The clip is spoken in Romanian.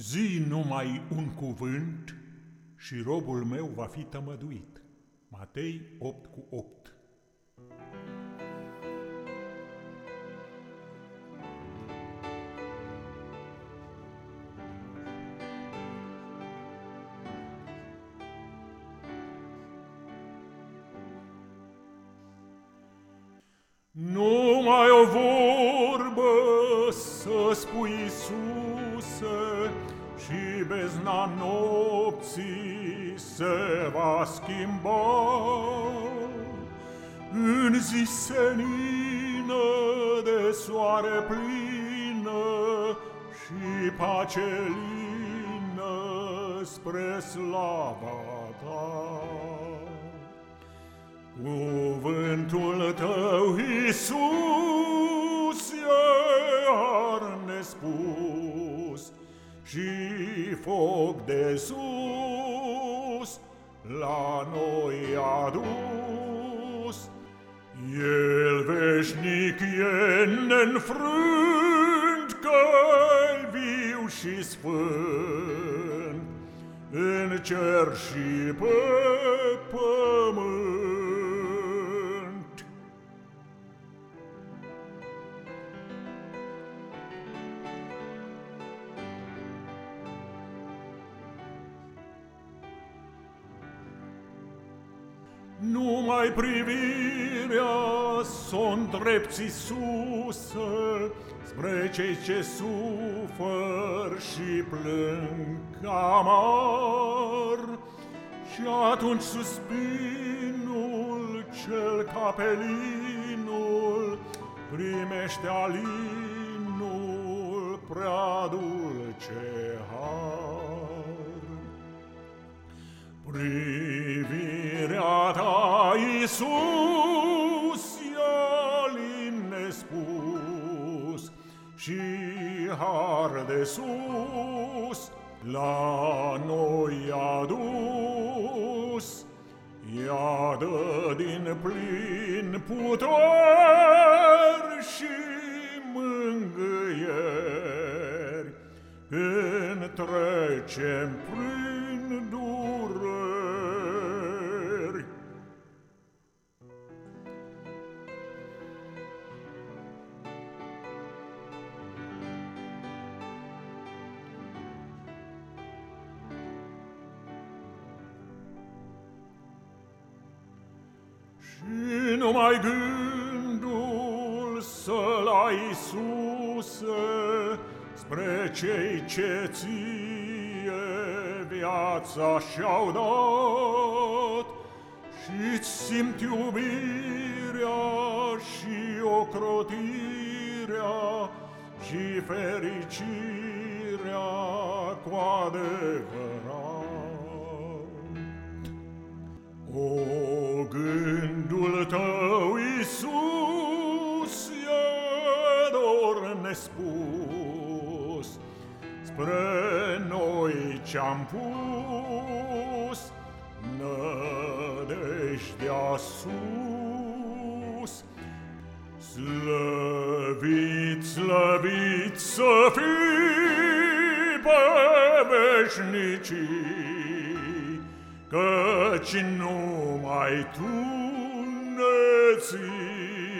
Zi numai un cuvânt și robul meu va fi tămăduit. Matei 8 cu 8 Numai o vorbă să spui Iisuse și bezna nopții se va schimba. În zi senină de soare plină Și pace lină spre slava ta. Cuvântul tău, Iisus, iar nespus Și foc de sus la noi adus El veșnic e neînfrânt că viu și sfânt. În cer și pe pământ Numai privirea s-o îndrepti sus Spre cei ce sufăr și plâng amar. Și atunci suspinul cel capelinul Primește alinul prea dulce ta, Iisus, e nespus și har de sus la noi adus. Ia dă din plin puteri și mângâieri când trecem prin dureri. Și numai gândul să-l ai sus Spre cei ce ție viața și-au dat. Și-ți simt iubirea și ocrotirea Și fericirea cu adevărat. O, gândul Spre noi ce-am pus Nădejdea sus. Slăvit, slăvit să fii pe veșnicii Căci numai Tu ne ții